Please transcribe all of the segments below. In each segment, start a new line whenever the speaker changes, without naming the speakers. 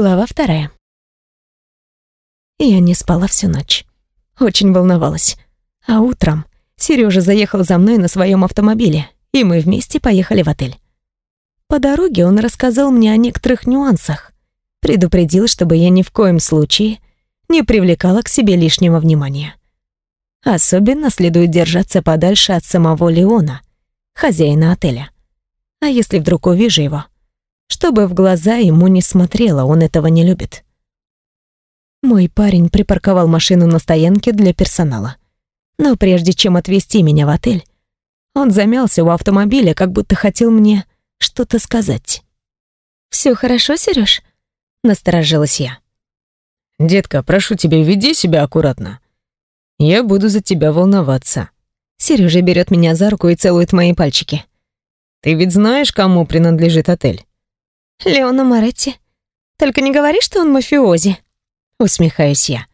Глава вторая. Я не спала всю ночь. Очень волновалась. А утром Сережа заехал за мной на своем автомобиле, и мы вместе поехали в отель. По дороге он рассказал мне о некоторых нюансах, предупредил, чтобы я ни в коем случае не привлекала к себе лишнего внимания. Особенно следует держаться подальше от самого Леона, хозяина отеля. А если вдруг увижу его, чтобы в глаза ему не смотрела, он этого не любит. Мой парень припарковал машину на стоянке для персонала. Но прежде чем отвезти меня в отель, он замялся у автомобиля, как будто хотел мне что-то сказать. «Всё хорошо, Серёж?» — насторожилась я.
«Детка, прошу тебя, веди себя аккуратно. Я буду за тебя волноваться».
Серёжа берёт меня за руку и целует мои пальчики.
«Ты ведь знаешь, кому принадлежит отель?»
Леона Моретти. Только не говори, что он мафиози. Усмехаюсь я.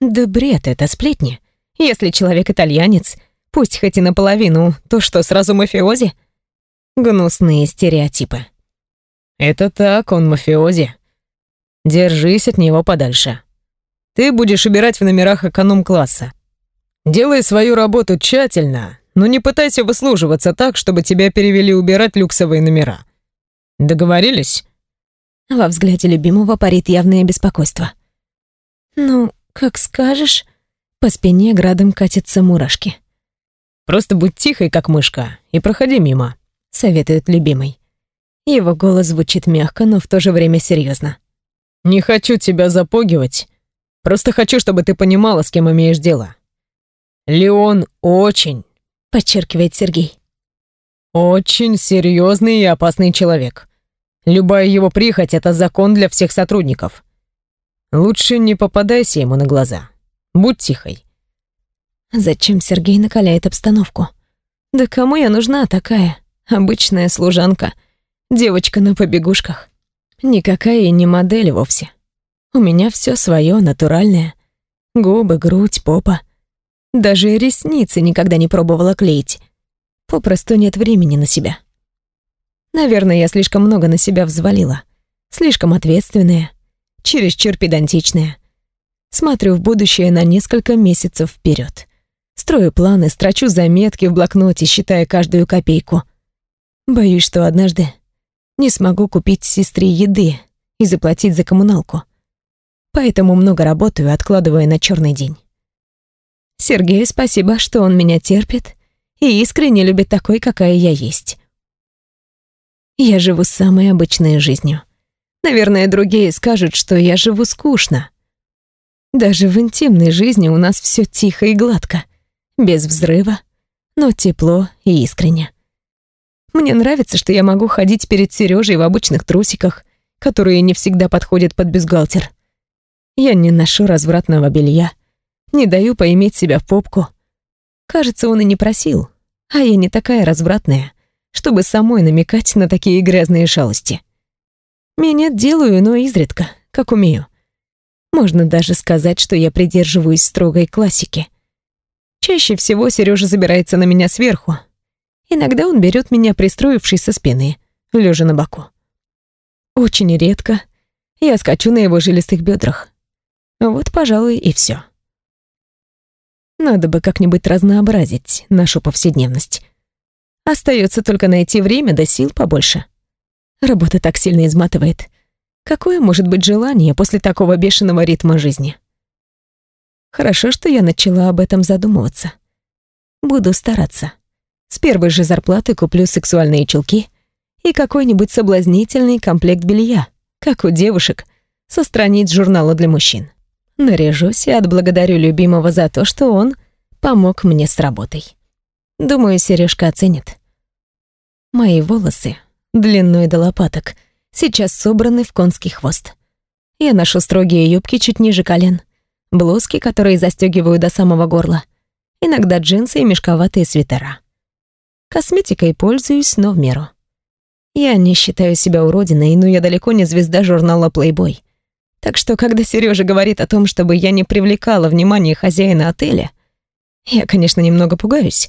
Да бред это, сплетни. Если человек итальянец, пусть хоть и наполовину, то что, сразу мафиози? Гнусные стереотипы.
Это так, он мафиози. Держись от него подальше. Ты будешь убирать в номерах эконом-класса. Делай свою работу тщательно, но не пытайся выслуживаться так, чтобы тебя перевели убирать люксовые номера. Договорились?»
Во взгляде любимого парит явное беспокойство. «Ну, как скажешь». По спине градом катятся мурашки.
«Просто будь тихой, как мышка, и проходи мимо», —
советует любимый. Его голос звучит мягко, но в то же время серьезно.
«Не хочу тебя запугивать. Просто хочу, чтобы ты понимала, с кем имеешь дело. Леон очень...»
— подчеркивает Сергей.
Очень серьезный и опасный человек. Любая его прихоть — это закон для всех сотрудников. Лучше не попадайся ему на глаза. Будь тихой.
Зачем Сергей накаляет обстановку? Да кому я нужна такая? Обычная служанка. Девочка на побегушках. Никакая и не модель вовсе. У меня все свое натуральное. Губы, грудь, попа. Даже ресницы никогда не пробовала клеить. Попросту нет времени на себя. Наверное, я слишком много на себя взвалила. Слишком ответственная, чересчур педантичная. Смотрю в будущее на несколько месяцев вперед. Строю планы, строчу заметки в блокноте, считая каждую копейку. Боюсь, что однажды не смогу купить сестре еды и заплатить за коммуналку. Поэтому много работаю, откладывая на черный день. Сергею спасибо, что он меня терпит и искренне любит такой, какая я есть. Я живу самой обычной жизнью. Наверное, другие скажут, что я живу скучно. Даже в интимной жизни у нас все тихо и гладко, без взрыва, но тепло и искренне. Мне нравится, что я могу ходить перед Сережей в обычных трусиках, которые не всегда подходят под бюстгальтер. Я не ношу развратного белья, не даю поиметь себя в попку, Кажется, он и не просил, а я не такая развратная, чтобы самой намекать на такие грязные шалости. Меня делаю, но изредка, как умею. Можно даже сказать, что я придерживаюсь строгой классики. Чаще всего Сережа забирается на меня сверху. Иногда он берет меня, пристроившись со спины, лежа на боку. Очень редко я скачу на его жилистых бедрах. Вот, пожалуй, и все. Надо бы как-нибудь разнообразить нашу повседневность. Остается только найти время да сил побольше. Работа так сильно изматывает. Какое может быть желание после такого бешеного ритма жизни? Хорошо, что я начала об этом задумываться. Буду стараться. С первой же зарплаты куплю сексуальные чулки и какой-нибудь соблазнительный комплект белья, как у девушек, со страниц журнала для мужчин. Наряжусь и отблагодарю любимого за то, что он помог мне с работой. Думаю, Сережка оценит. Мои волосы, длиной до лопаток, сейчас собраны в конский хвост. Я ношу строгие юбки чуть ниже колен, блузки, которые застегиваю до самого горла, иногда джинсы и мешковатые свитера. Косметикой пользуюсь, но в меру. Я не считаю себя уродиной, но я далеко не звезда журнала Playboy. Так что, когда Сережа говорит о том, чтобы я не привлекала внимание хозяина отеля, я, конечно, немного пугаюсь,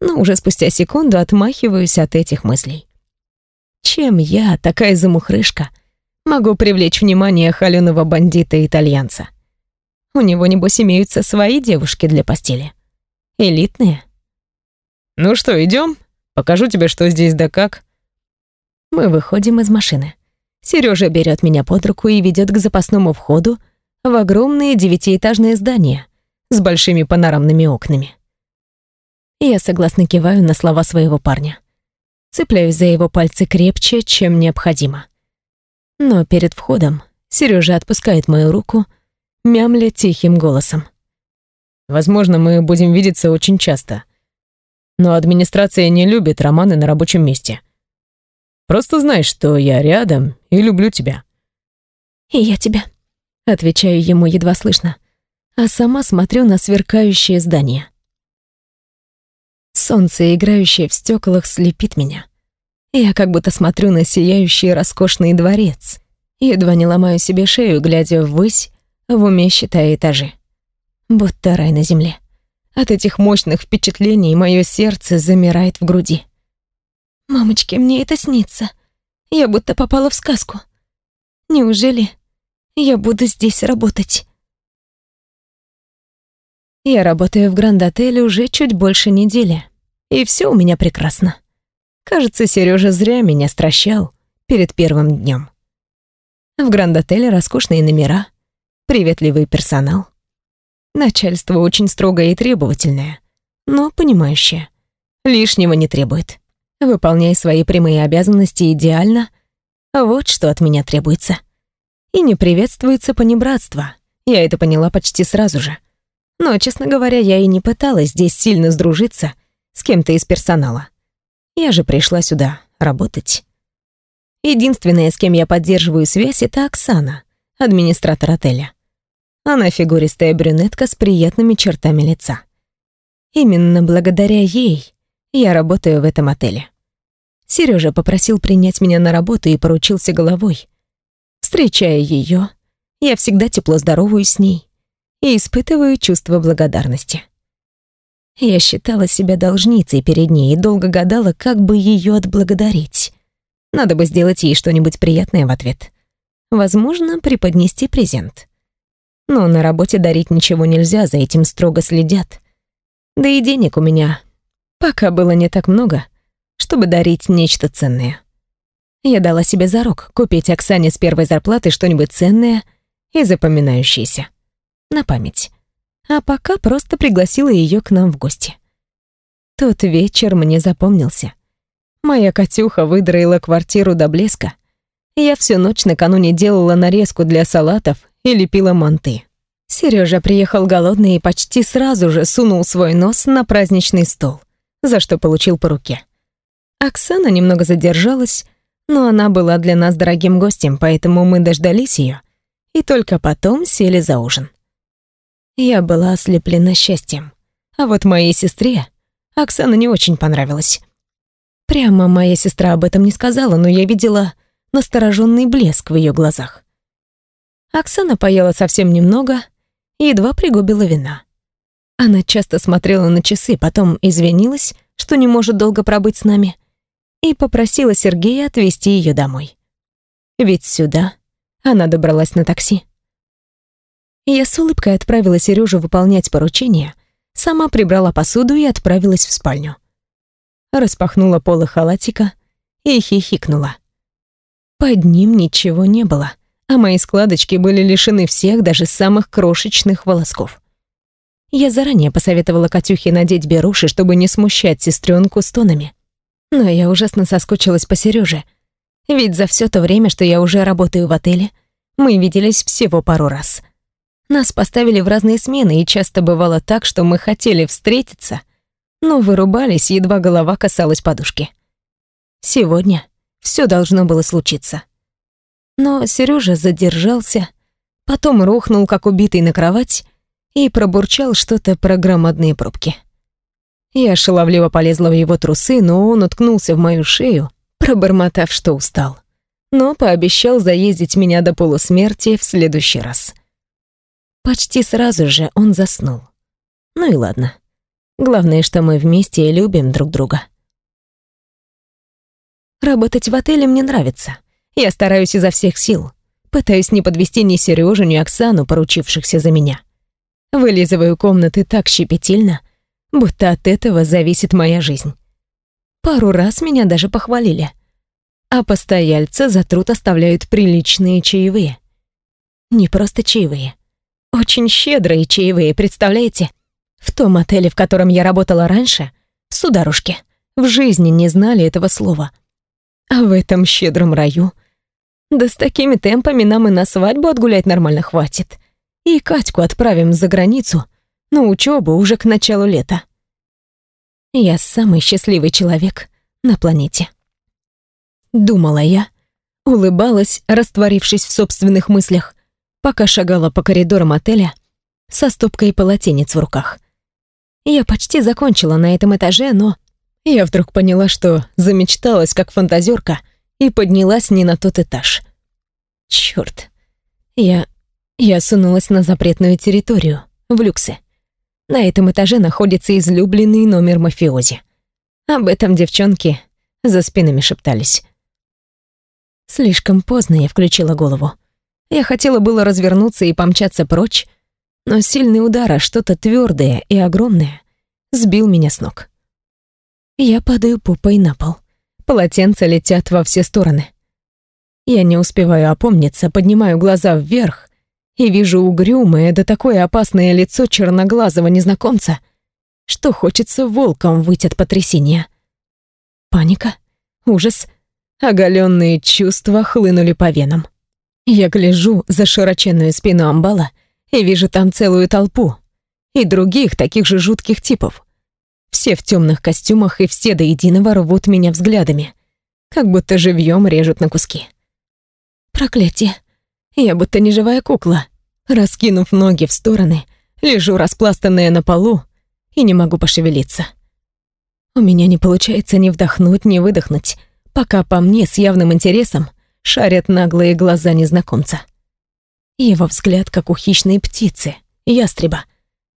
но уже спустя секунду отмахиваюсь от этих мыслей. Чем я, такая замухрышка, Могу привлечь внимание холеного бандита-итальянца. У него, небось, имеются свои девушки для постели. Элитные.
Ну что, идем? Покажу тебе, что здесь да как.
Мы выходим из машины. Сережа берет меня под руку и ведет к запасному входу в огромное девятиэтажное здание с большими панорамными окнами. Я согласно киваю на слова своего парня. Цепляюсь за его пальцы крепче, чем необходимо. Но перед входом Сережа отпускает мою руку, мямля тихим голосом.
«Возможно, мы будем видеться очень часто. Но администрация не любит романы на рабочем месте. Просто знай, что я рядом и люблю тебя».
«И я тебя», — отвечаю ему едва слышно, а сама смотрю на сверкающее здание. Солнце, играющее в стеклах, слепит меня. Я как будто смотрю на сияющий роскошный дворец. Едва не ломаю себе шею, глядя ввысь, в уме считая этажи. Будто рай на земле. От этих мощных впечатлений мое сердце замирает в груди. «Мамочки, мне это снится. Я будто попала в сказку. Неужели я буду здесь работать?» Я работаю в Гранд-отеле уже чуть больше недели, и все у меня прекрасно. Кажется, Сережа зря меня стращал перед первым днем. В Гранд-отеле роскошные номера, приветливый персонал. Начальство очень строгое и требовательное, но понимающее. Лишнего не требует. Выполняй свои прямые обязанности идеально. Вот что от меня требуется. И не приветствуется понебратство. Я это поняла почти сразу же. Но, честно говоря, я и не пыталась здесь сильно сдружиться с кем-то из персонала. Я же пришла сюда работать. Единственная, с кем я поддерживаю связь, это Оксана, администратор отеля. Она фигуристая брюнетка с приятными чертами лица. Именно благодаря ей я работаю в этом отеле. Сережа попросил принять меня на работу и поручился головой. Встречая ее, я всегда тепло здороваюсь с ней и испытываю чувство благодарности. Я считала себя должницей перед ней и долго гадала, как бы ее отблагодарить. Надо бы сделать ей что-нибудь приятное в ответ. Возможно, преподнести презент. Но на работе дарить ничего нельзя, за этим строго следят. Да и денег у меня пока было не так много, чтобы дарить нечто ценное. Я дала себе зарок купить Оксане с первой зарплаты что-нибудь ценное и запоминающееся. На память а пока просто пригласила ее к нам в гости. Тот вечер мне запомнился. Моя Катюха выдроила квартиру до блеска. Я всю ночь накануне делала нарезку для салатов и лепила манты. Сережа приехал голодный и почти сразу же сунул свой нос на праздничный стол, за что получил по руке. Оксана немного задержалась, но она была для нас дорогим гостем, поэтому мы дождались ее и только потом сели за ужин. Я была ослеплена счастьем. А вот моей сестре Оксана не очень понравилась. Прямо моя сестра об этом не сказала, но я видела настороженный блеск в ее глазах. Оксана поела совсем немного и едва пригубила вина. Она часто смотрела на часы, потом извинилась, что не может долго пробыть с нами, и попросила Сергея отвезти ее домой. Ведь сюда она добралась на такси. Я с улыбкой отправила Сережу выполнять поручение, сама прибрала посуду и отправилась в спальню. Распахнула полы халатика и хихикнула. Под ним ничего не было, а мои складочки были лишены всех, даже самых крошечных волосков. Я заранее посоветовала Катюхе надеть беруши, чтобы не смущать сестренку стонами. Но я ужасно соскучилась по Сереже, ведь за все то время, что я уже работаю в отеле, мы виделись всего пару раз — нас поставили в разные смены, и часто бывало так, что мы хотели встретиться, но вырубались, едва голова касалась подушки. Сегодня все должно было случиться. Но Сережа задержался, потом рухнул, как убитый на кровать, и пробурчал что-то про громадные пробки. Я шаловливо полезла в его трусы, но он уткнулся в мою шею, пробормотав, что устал. Но пообещал заездить меня до полусмерти в следующий раз. Почти сразу же он заснул. Ну и ладно. Главное, что мы вместе и любим друг друга. Работать в отеле мне нравится. Я стараюсь изо всех сил. Пытаюсь не подвести ни Сережу, ни Оксану, поручившихся за меня. Вылизываю комнаты так щепетильно, будто от этого зависит моя жизнь. Пару раз меня даже похвалили. А постояльцы за труд оставляют приличные чаевые. Не просто чаевые. Очень щедрые чаевые, представляете? В том отеле, в котором я работала раньше, сударушки, в жизни не знали этого слова. А в этом щедром раю... Да с такими темпами нам и на свадьбу отгулять нормально хватит. И Катьку отправим за границу на учебу уже к началу лета. Я самый счастливый человек на планете. Думала я, улыбалась, растворившись в собственных мыслях, пока шагала по коридорам отеля со стопкой полотенец в руках. Я почти закончила на этом этаже, но я вдруг поняла, что замечталась как фантазерка и поднялась не на тот этаж. Чёрт. Я... я сунулась на запретную территорию, в люксе. На этом этаже находится излюбленный номер мафиози. Об этом девчонки за спинами шептались. Слишком поздно я включила голову. Я хотела было развернуться и помчаться прочь, но сильный удар, а что-то твердое и огромное, сбил меня с ног. Я падаю попой на пол. Полотенца летят во все стороны. Я не успеваю опомниться, поднимаю глаза вверх и вижу угрюмое да такое опасное лицо черноглазого незнакомца, что хочется волком выйти от потрясения. Паника, ужас, оголенные чувства хлынули по венам. Я гляжу за широченную спину амбала и вижу там целую толпу и других таких же жутких типов. Все в темных костюмах и все до единого рвут меня взглядами, как будто живьем режут на куски. Проклятие. Я будто неживая кукла. Раскинув ноги в стороны, лежу распластанная на полу и не могу пошевелиться. У меня не получается ни вдохнуть, ни выдохнуть, пока по мне с явным интересом шарят наглые глаза незнакомца. Его взгляд, как у хищной птицы, ястреба.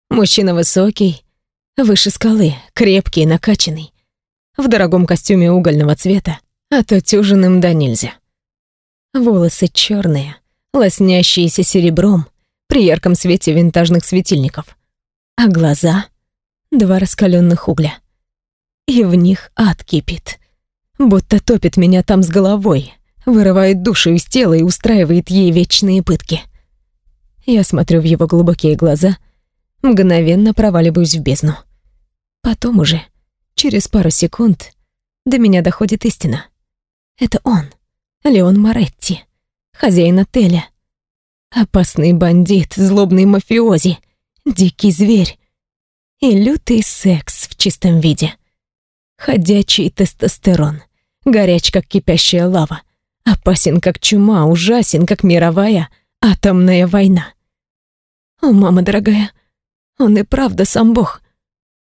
Мужчина высокий, выше скалы, крепкий, накачанный, в дорогом костюме угольного цвета, отутюженным до нельзя. Волосы черные, лоснящиеся серебром при ярком свете винтажных светильников, а глаза — два раскаленных угля. И в них ад кипит, будто топит меня там с головой, вырывает душу из тела и устраивает ей вечные пытки. Я смотрю в его глубокие глаза, мгновенно проваливаюсь в бездну. Потом уже, через пару секунд, до меня доходит истина. Это он, Леон Моретти, хозяин отеля. Опасный бандит, злобный мафиози, дикий зверь и лютый секс в чистом виде. Ходячий тестостерон, горяч, как кипящая лава, опасен, как чума, ужасен, как мировая атомная война. О, мама дорогая, он и правда сам бог —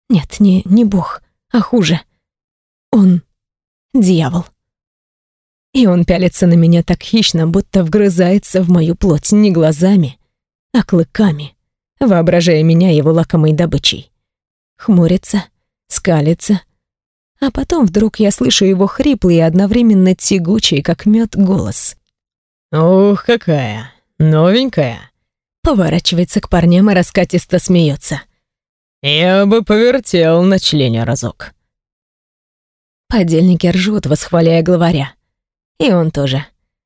нет, не, не бог, а хуже. Он дьявол. И он пялится на меня так хищно, будто вгрызается в мою плоть не глазами, а клыками, воображая меня его лакомой добычей. Хмурится, скалится, а потом вдруг я слышу его хриплый и одновременно тягучий, как мед, голос.
«Ух, какая! Новенькая!»
Поворачивается к парням и раскатисто смеется.
Я бы повертел на члене разок.
Подельники ржут, восхваляя главаря. И он тоже.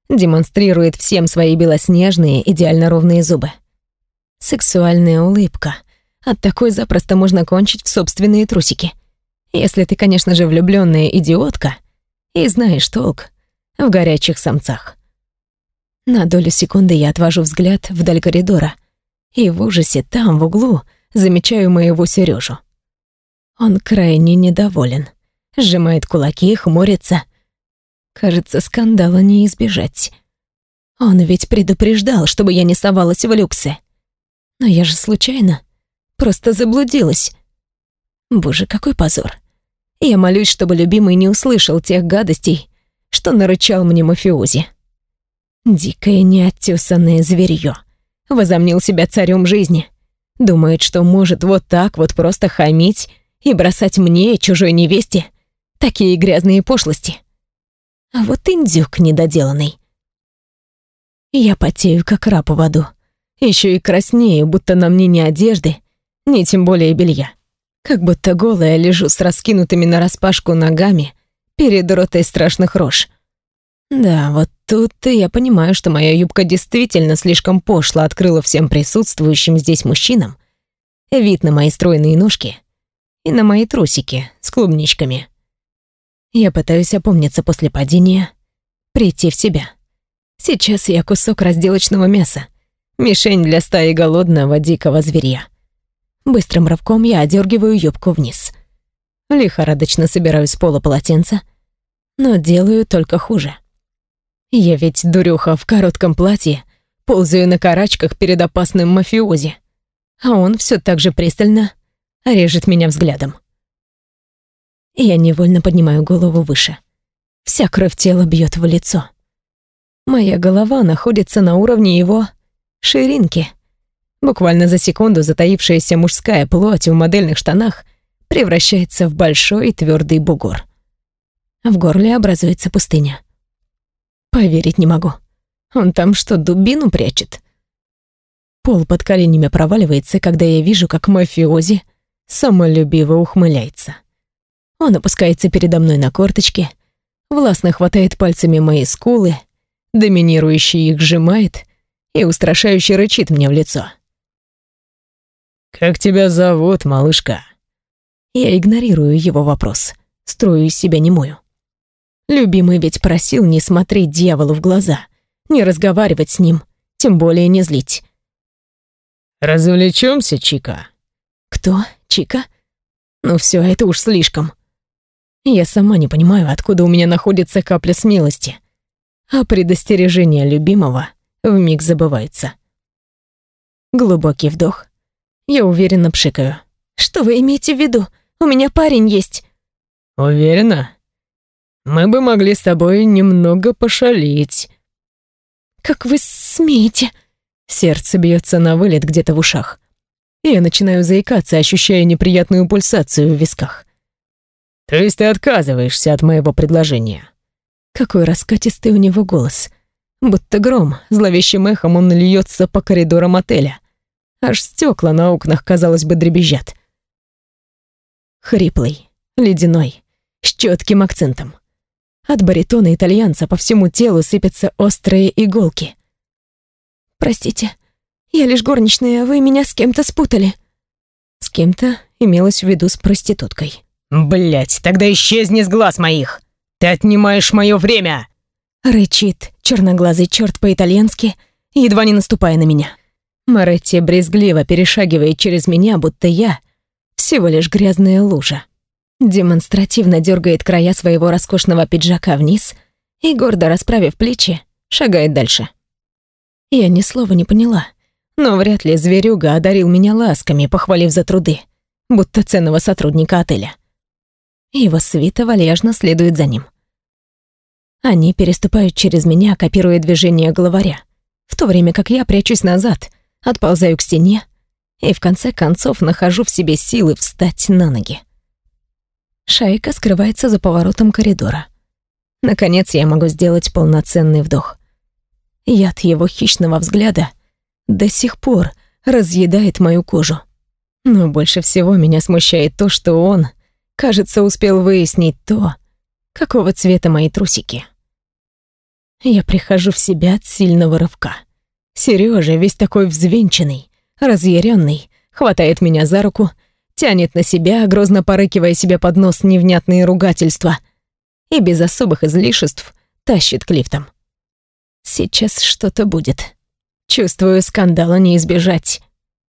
Демонстрирует всем свои белоснежные, идеально ровные зубы. Сексуальная улыбка. От такой запросто можно кончить в собственные трусики. Если ты, конечно же, влюбленная идиотка и знаешь толк в горячих самцах. На долю секунды я отвожу взгляд вдаль коридора, и в ужасе там, в углу, замечаю моего Сережу. Он крайне недоволен, сжимает кулаки, хмурится. Кажется, скандала не избежать. Он ведь предупреждал, чтобы я не совалась в люксы. Но я же случайно, просто заблудилась. Боже, какой позор. Я молюсь, чтобы любимый не услышал тех гадостей, что нарычал мне мафиози. Дикое неоттесанное зверье. Возомнил себя царем жизни. Думает, что может вот так вот просто хамить и бросать мне, чужой невесте, такие грязные пошлости. А вот индюк недоделанный. Я потею, как раб в аду. Еще и краснею, будто на мне ни одежды, ни тем более белья. Как будто голая лежу с раскинутыми нараспашку ногами перед ротой страшных рож. Да, вот тут-то я понимаю, что моя юбка действительно слишком пошло открыла всем присутствующим здесь мужчинам вид на мои стройные ножки и на мои трусики с клубничками. Я пытаюсь опомниться после падения, прийти в себя. Сейчас я кусок разделочного мяса, мишень для стаи голодного дикого зверя. Быстрым рывком я одергиваю юбку вниз. Лихорадочно собираю с пола полотенце, но делаю только хуже. Я ведь дурюха в коротком платье, ползаю на карачках перед опасным мафиози, а он все так же пристально режет меня взглядом. Я невольно поднимаю голову выше. Вся кровь тела бьет в лицо. Моя голова находится на уровне его ширинки. Буквально за секунду затаившаяся мужская плоть в модельных штанах превращается в большой твердый бугор. В горле образуется пустыня. Поверить не могу. Он там что, дубину прячет? Пол под коленями проваливается, когда я вижу, как мафиози самолюбиво ухмыляется. Он опускается передо мной на корточки, властно хватает пальцами мои скулы, доминирующе их сжимает и устрашающе рычит мне в лицо.
«Как тебя зовут, малышка?»
Я игнорирую его вопрос, строю из себя немую. Любимый ведь просил не смотреть дьяволу в глаза, не разговаривать с ним, тем более не злить.
«Развлечемся, Чика?»
«Кто? Чика? Ну все, это уж слишком. Я сама не понимаю, откуда у меня находится капля смелости. А предостережение любимого вмиг забывается. Глубокий вдох. Я уверенно пшикаю. «Что вы имеете в виду? У меня парень есть».
«Уверена?» мы бы могли с тобой немного пошалить».
«Как вы смеете?»
Сердце бьется на вылет где-то в ушах. Я начинаю заикаться, ощущая неприятную пульсацию в висках. «То есть ты отказываешься от моего предложения?»
Какой раскатистый у него голос. Будто гром, зловещим эхом он льется по коридорам отеля. Аж стекла на окнах, казалось бы, дребезжат. Хриплый, ледяной, с четким акцентом. От баритона итальянца по всему телу сыпятся острые иголки. «Простите, я лишь горничная, вы меня с кем-то спутали». С кем-то имелось в виду с проституткой.
Блять, тогда исчезни с глаз моих! Ты отнимаешь мое время!»
Рычит черноглазый черт по-итальянски, едва не наступая на меня. Моретти брезгливо перешагивает через меня, будто я всего лишь грязная лужа демонстративно дергает края своего роскошного пиджака вниз и, гордо расправив плечи, шагает дальше. Я ни слова не поняла, но вряд ли зверюга одарил меня ласками, похвалив за труды, будто ценного сотрудника отеля. Его свита вальяжно следует за ним. Они переступают через меня, копируя движения главаря, в то время как я прячусь назад, отползаю к стене и в конце концов нахожу в себе силы встать на ноги. Шайка скрывается за поворотом коридора. Наконец я могу сделать полноценный вдох. Яд его хищного взгляда до сих пор разъедает мою кожу. Но больше всего меня смущает то, что он, кажется, успел выяснить то, какого цвета мои трусики. Я прихожу в себя от сильного рывка. Сережа, весь такой взвинченный, разъяренный, хватает меня за руку тянет на себя, грозно порыкивая себе под нос невнятные ругательства и без особых излишеств тащит к лифтам. Сейчас что-то будет. Чувствую, скандала не избежать.